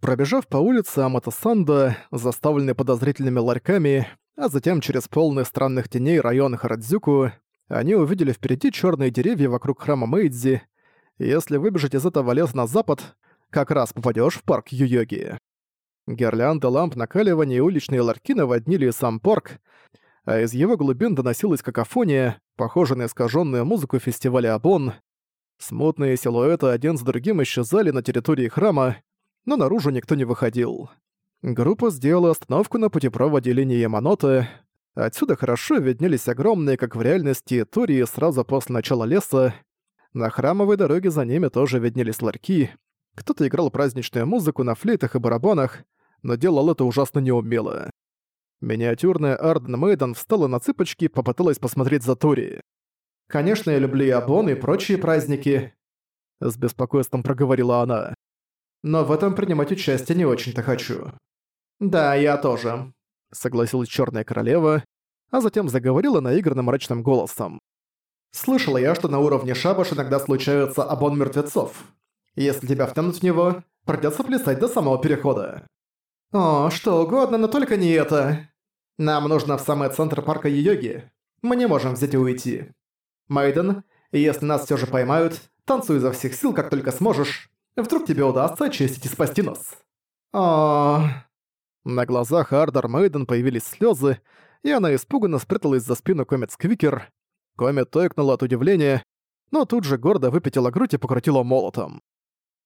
Пробежав по улице Аматасанда, заставленной подозрительными ларьками, а затем через полный странных теней район Харадзюку, они увидели впереди черные деревья вокруг храма Мэйдзи. Если выбежать из этого леса на запад, как раз попадешь в парк Юйоги. Гирлянды ламп накаливания и уличные ларьки наводнили сам парк, а из его глубин доносилась какофония, похожая на искаженную музыку фестиваля Абон. Смутные силуэты один за другим исчезали на территории храма, но наружу никто не выходил. Группа сделала остановку на путепроводе линии Яманоте. Отсюда хорошо виднелись огромные, как в реальности, турии сразу после начала леса. На храмовой дороге за ними тоже виднелись ларьки. Кто-то играл праздничную музыку на флейтах и барабанах, но делал это ужасно неумело. Миниатюрная Арден Мейден встала на цыпочки и попыталась посмотреть за Тори. «Конечно, я люблю и Абон, и прочие праздники», — с беспокойством проговорила она но в этом принимать участие не очень-то хочу». «Да, я тоже», — согласилась Черная Королева, а затем заговорила наигранным мрачным голосом. «Слышала я, что на уровне шабаш иногда случаются обон мертвецов. Если тебя втянут в него, придется плясать до самого перехода». «О, что угодно, но только не это. Нам нужно в самый центр парка Йоги. Мы не можем взять и уйти. Майден, если нас все же поймают, танцуй изо всех сил, как только сможешь, Вдруг тебе удастся очистить и спасти нас. О. На глазах Ардер Мейден появились слезы, и она испуганно спряталась за спину Комет Сквикер. Комет тойкнула от удивления, но тут же гордо выпятила грудь и покрутила молотом.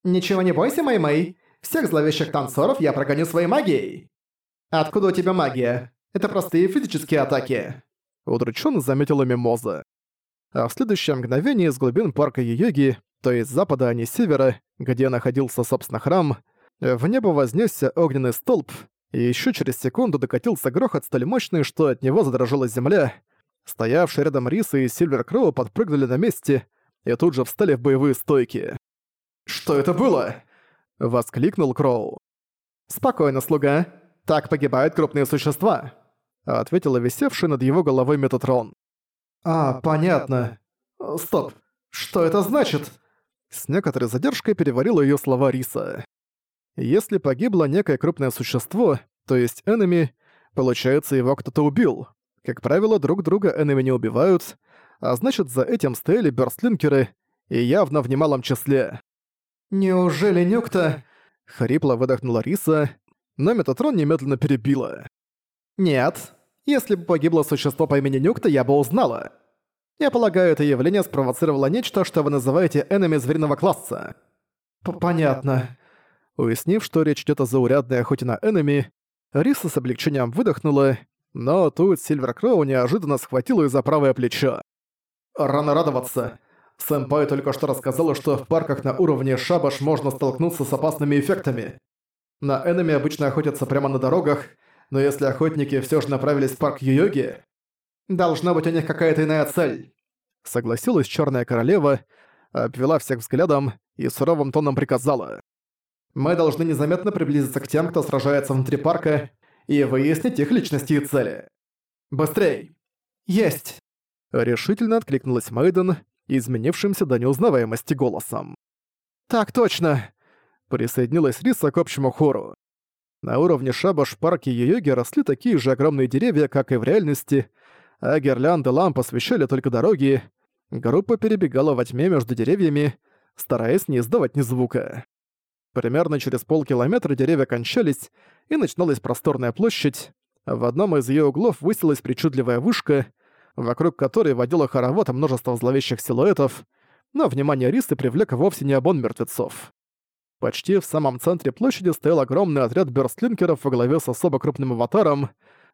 «Ничего не бойся, Мэй-Мэй. Всех зловещих танцоров я прогоню своей магией». «Откуда у тебя магия? Это простые физические атаки». Удрученно заметила Мимоза. А в следующее мгновение из глубин парка Йоги то есть с запада, а не с севера, где находился, собственно, храм, в небо вознесся огненный столб, и еще через секунду докатился грохот столь мощный, что от него задрожала земля. Стоявшие рядом Риса и Сильвер Кроу подпрыгнули на месте и тут же встали в боевые стойки. «Что это было?» — воскликнул Кроу. «Спокойно, слуга. Так погибают крупные существа», — ответила висевший над его головой Метатрон. «А, понятно. Стоп. Что это значит?» С некоторой задержкой переварила её слова Риса. Если погибло некое крупное существо, то есть энеми, получается его кто-то убил. Как правило, друг друга энеми не убивают, а значит за этим стояли бёрстлинкеры, и явно в немалом числе. «Неужели Нюкта?» — хрипло выдохнула Риса, но Метатрон немедленно перебила. «Нет, если бы погибло существо по имени Нюкта, я бы узнала. Я полагаю, это явление спровоцировало нечто, что вы называете энеми звериного класса. П Понятно. Уяснив, что речь идет о заурядной охоте на энеми, Риса с облегчением выдохнула, но тут Сильвер Кроу неожиданно схватила ее за правое плечо. «Рано радоваться. Сэмпай только что рассказала, что в парках на уровне Шабаш можно столкнуться с опасными эффектами. На энеми обычно охотятся прямо на дорогах, но если охотники все же направились в парк Йоги, Должна быть у них какая-то иная цель. Согласилась Черная Королева, обвела всех взглядом и суровым тоном приказала. Мы должны незаметно приблизиться к тем, кто сражается внутри парка, и выяснить их личности и цели. Быстрей! Есть! Решительно откликнулась Мэйден, изменившимся до неузнаваемости голосом. «Так точно!» Присоединилась Риса к общему хору. На уровне шабаш в парке Йоги росли такие же огромные деревья, как и в реальности, а гирлянды ламп освещали только дороги. Группа перебегала во тьме между деревьями, стараясь не издавать ни звука. Примерно через полкилометра деревья кончались, и начиналась просторная площадь. В одном из ее углов высилась причудливая вышка, вокруг которой водило хоровод множество зловещих силуэтов, но внимание Рисы привлек вовсе не обон мертвецов. Почти в самом центре площади стоял огромный отряд бёрстлинкеров во главе с особо крупным аватаром,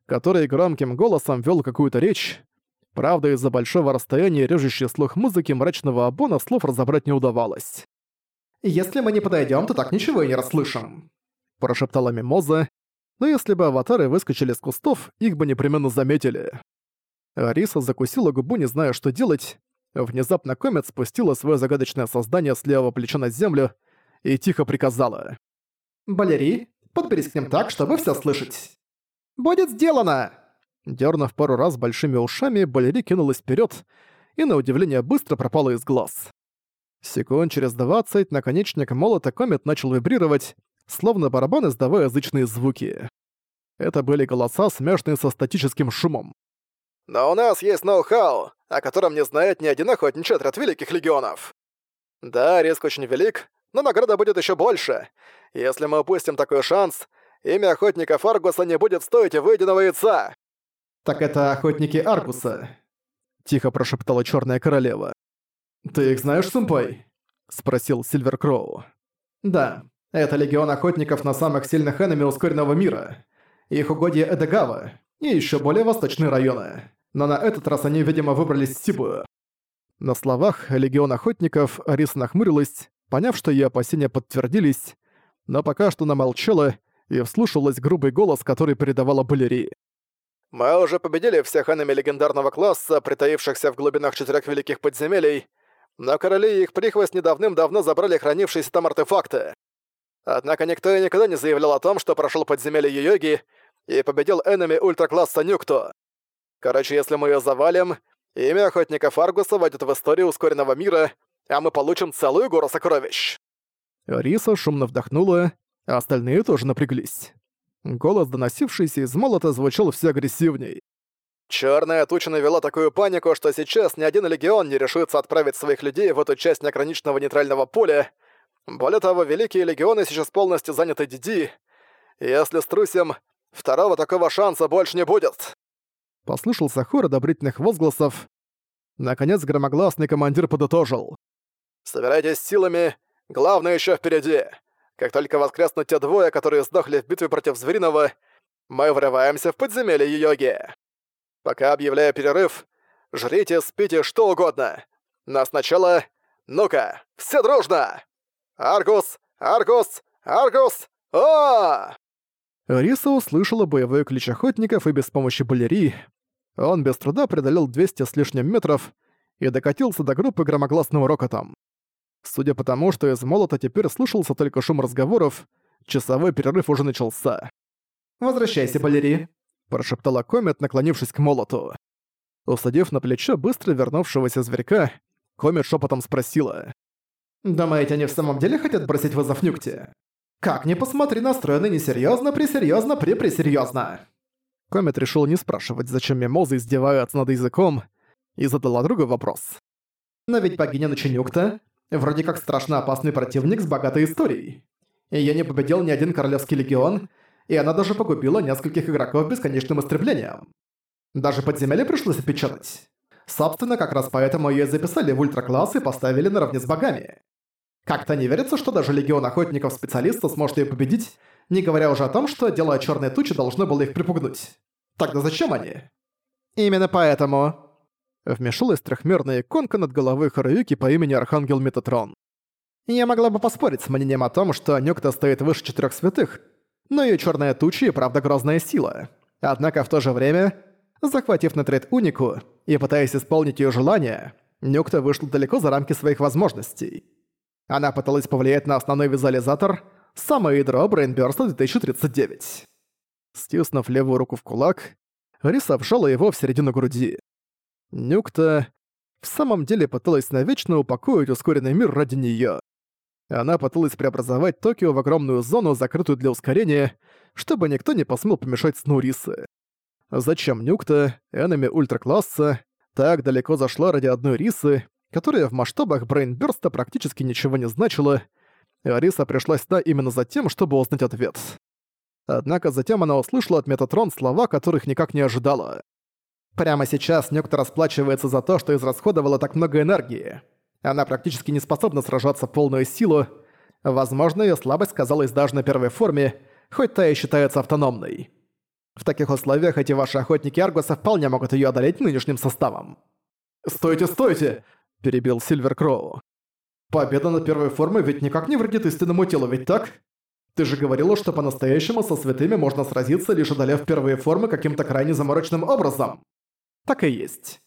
который громким голосом вел какую-то речь. Правда, из-за большого расстояния режущий слух музыки мрачного обона слов разобрать не удавалось. «Если мы не подойдем, то так ничего и не расслышим», – прошептала Мимоза, но если бы аватары выскочили с кустов, их бы непременно заметили. Ариса закусила губу, не зная, что делать. Внезапно Комет спустила свое загадочное создание с левого плеча на землю и тихо приказала. «Балери, подберись к ним так, чтобы все слышать». «Будет сделано!» Дернув пару раз большими ушами, Балери кинулась вперед и, на удивление, быстро пропала из глаз. Секунд через двадцать наконечник молота Комет начал вибрировать, словно барабан издавая язычные звуки. Это были голоса, смешанные со статическим шумом. «Но у нас есть ноу-хау, о котором не знает ни один охотничий отряд Великих Легионов. Да, риск очень велик, но награда будет еще больше. Если мы упустим такой шанс, имя охотника Фаргуса не будет стоить выеденного яйца». «Так это охотники Аргуса», — тихо прошептала Черная Королева. «Ты их знаешь, сэмпай?» — спросил Сильвер Кроу. «Да, это легион охотников на самых сильных энеми ускоренного мира. Их угодья Эдегава и еще более восточные районы. Но на этот раз они, видимо, выбрались в Сибу». На словах «Легион охотников» Арис нахмурилась, поняв, что ее опасения подтвердились, но пока что она молчала и вслушалась грубый голос, который передавала Балери. «Мы уже победили всех энеми легендарного класса, притаившихся в глубинах четырех великих подземелий, но короли и их прихвост недавным-давно забрали хранившиеся там артефакты. Однако никто и никогда не заявлял о том, что прошел подземелье Йоги и победил энеми ультракласса Нюкто. Короче, если мы ее завалим, имя охотника Фаргуса войдет в историю ускоренного мира, а мы получим целую гору сокровищ. Риса шумно вдохнула, остальные тоже напряглись. Голос, доносившийся из молота, звучал все агрессивней. Черная туча навела такую панику, что сейчас ни один легион не решится отправить своих людей в эту часть неограниченного нейтрального поля. Более того, великие легионы сейчас полностью заняты Диди. Если струсим, второго такого шанса больше не будет. Послышался хор одобрительных возгласов. Наконец громогласный командир подытожил. «Собирайтесь силами, главное еще впереди. Как только воскреснут те двое, которые сдохли в битве против Звериного, мы врываемся в подземелье Йоги». Пока объявляю перерыв, жрите, спите, что угодно. Но сначала... Ну-ка, все дружно! Аргус! Аргус! Аргус! о Риса услышала боевой ключ охотников и без помощи балерии. Он без труда преодолел 200 с лишним метров и докатился до группы громогласным рокотом. Судя по тому, что из молота теперь слышался только шум разговоров, часовой перерыв уже начался. «Возвращайся, балерии!» прошептала Комет, наклонившись к молоту. Усадив на плечо быстро вернувшегося зверька, Комет шепотом спросила. «Думаете, они в самом деле хотят бросить вызов Нюкте? Как ни посмотри, настроены несерьёзно, пресерьёзно, препресерьёзно!» Комет решил не спрашивать, зачем мимозы издеваются над языком, и задала другой вопрос. «Но ведь богиня Нученюкта вроде как страшно опасный противник с богатой историей. Её не победил ни один королевский легион, и она даже погубила нескольких игроков бесконечным истреблением. Даже подземелье пришлось опечатать. Собственно, как раз поэтому её записали в ультракласс и поставили наравне с богами. Как-то не верится, что даже Легион Охотников-специалистов сможет её победить, не говоря уже о том, что дело чёрной тучи должно было их припугнуть. Тогда зачем они? Именно поэтому... Вмешалась трехмерная иконка над головой Харуюки по имени Архангел Метатрон. Я могла бы поспорить с мнением о том, что Нюкта стоит выше четырех святых, но ее черная туча и правда грозная сила. Однако в то же время, захватив Нетрит Унику и пытаясь исполнить ее желание, Нюкта вышла далеко за рамки своих возможностей. Она пыталась повлиять на основной визуализатор самое ядро Брейнбёрста 2039. Стиснув левую руку в кулак, Риса вжала его в середину груди. Нюкта в самом деле пыталась навечно упокоить ускоренный мир ради неё. Она пыталась преобразовать Токио в огромную зону, закрытую для ускорения, чтобы никто не посмел помешать сну Рисы. Зачем Нюкта, энеми ультракласса, так далеко зашла ради одной Рисы, которая в масштабах Брейнбёрста практически ничего не значила, а Риса пришла сюда именно за тем, чтобы узнать ответ. Однако затем она услышала от Метатрон слова, которых никак не ожидала. Прямо сейчас Нюкта расплачивается за то, что израсходовала так много энергии. Она практически не способна сражаться полную силу. Возможно, ее слабость сказалась даже на первой форме, хоть та и считается автономной. В таких условиях эти ваши охотники Аргуса вполне могут ее одолеть нынешним составом. «Стойте, стойте!» – перебил Сильвер Кроу. «Победа над первой формой ведь никак не вредит истинному телу, ведь так? Ты же говорила, что по-настоящему со святыми можно сразиться, лишь одолев первые формы каким-то крайне замороченным образом. Так и есть.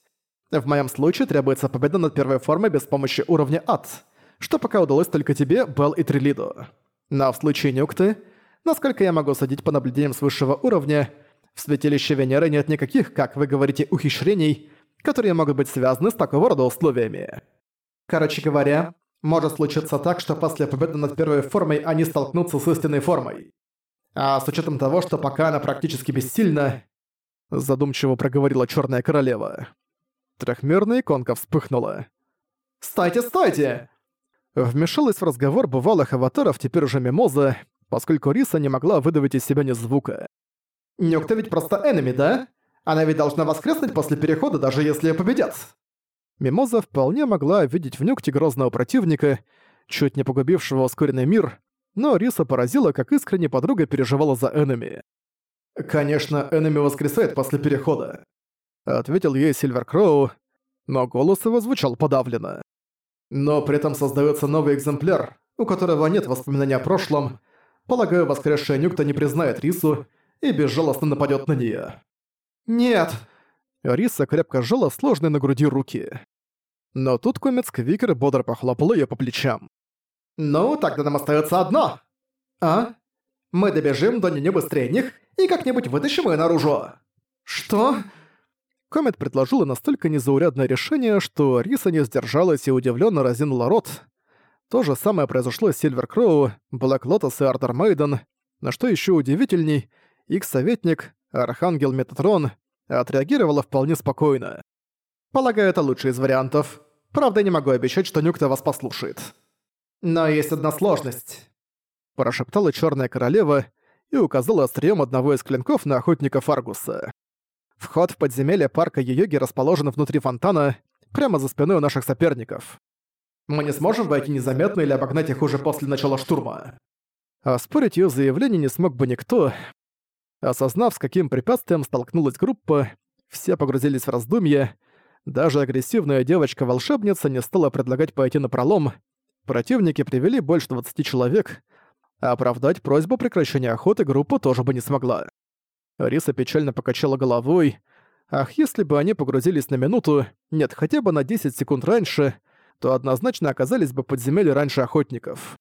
В моем случае требуется победа над первой формой без помощи уровня ад, что пока удалось только тебе, Белл и Трилиду. Но в случае Нюкты, насколько я могу судить по наблюдениям с высшего уровня, в Святилище Венеры нет никаких, как вы говорите, ухищрений, которые могут быть связаны с такого рода условиями. Короче говоря, Может случиться так, что после победы над первой формой они столкнутся с истинной формой. А с учетом того, что пока она практически бессильна, задумчиво проговорила Черная Королева. Трехмерная иконка вспыхнула. «Стойте, стойте!» Вмешалась в разговор бывалых аватаров теперь уже Мимоза, поскольку Риса не могла выдавить из себя ни звука. «Нюкта ведь просто энеми, да? Она ведь должна воскреснуть после перехода, даже если ее победят!» Мимоза вполне могла видеть в Нюкте грозного противника, чуть не погубившего ускоренный мир, но Риса поразила, как искренне подруга переживала за Эннами. «Конечно, Эннами воскресает после перехода», — ответил ей Сильвер Кроу, но голос его звучал подавленно. «Но при этом создается новый экземпляр, у которого нет воспоминаний о прошлом. Полагаю, воскресшая Нюкта не признает Рису и безжалостно нападет на нее. «Нет!» Риса крепко сжала сложные на груди руки. Но тут комец Квикер бодро похлопал её по плечам. «Ну, тогда нам остается одно!» «А? Мы добежим до нее быстрее них и как-нибудь вытащим её наружу!» «Что?» Комет предложила настолько незаурядное решение, что Риса не сдержалась и удивленно разинула рот. То же самое произошло с Сильвер Кроу, Блэк Лотос и Ардор Мейден, но что еще удивительней, их советник, Архангел Метатрон, отреагировала вполне спокойно. Полагаю, это лучший из вариантов. Правда, не могу обещать, что Нюкта вас послушает. Но есть одна сложность. Прошептала Черная Королева и указала острием одного из клинков на охотника Фаргуса. Вход в подземелье парка Йоги расположен внутри фонтана, прямо за спиной у наших соперников. Мы не сможем войти незаметно или обогнать их уже после начала штурма. Оспорить ее заявление не смог бы никто. Осознав, с каким препятствием столкнулась группа, все погрузились в раздумья, даже агрессивная девочка-волшебница не стала предлагать пойти на пролом. Противники привели больше 20 человек, а оправдать просьбу прекращения охоты группа тоже бы не смогла. Риса печально покачала головой. Ах, если бы они погрузились на минуту, нет, хотя бы на 10 секунд раньше, то однозначно оказались бы подземелье раньше охотников.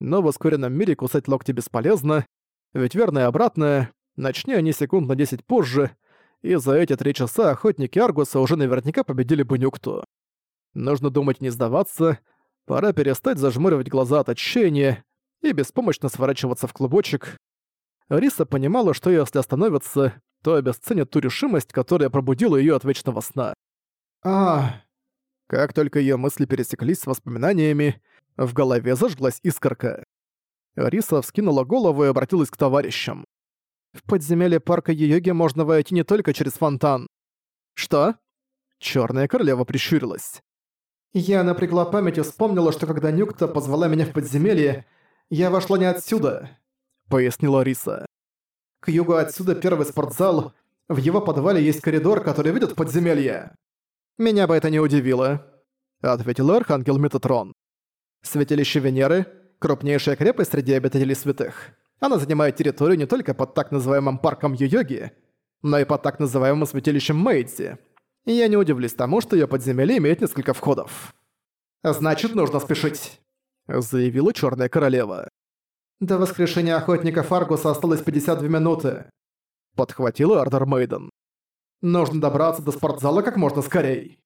Но в ускоренном мире кусать локти бесполезно, ведь верно и обратное, начни они секунд на 10 позже, и за эти три часа охотники Аргуса уже наверняка победили бы Нюкту. Нужно думать не сдаваться, пора перестать зажмуривать глаза от отчаяния и беспомощно сворачиваться в клубочек. Риса понимала, что если остановится, то обесценит ту решимость, которая пробудила ее от вечного сна. А, Как только ее мысли пересеклись с воспоминаниями, в голове зажглась искорка. Риса вскинула голову и обратилась к товарищам. В подземелье парка Йоги можно войти не только через фонтан. Что? Черная королева прищурилась. Я напрягла память и вспомнила, что когда Нюкта позвала меня в подземелье, я вошла не отсюда, пояснила Риса. К югу отсюда первый спортзал, в его подвале есть коридор, который ведет в подземелье. Меня бы это не удивило, ответил Архангел Метатрон. Святилище Венеры – крупнейшая крепость среди обитателей святых. Она занимает территорию не только под так называемым парком Йоги, но и под так называемым святилищем Мэйдзи. Я не удивлюсь тому, что её подземелье имеет несколько входов. «Значит, нужно спешить», — заявила Чёрная Королева. «До воскрешения охотника Фаргуса осталось 52 минуты», — подхватила Ардер Мейден. «Нужно добраться до спортзала как можно скорей».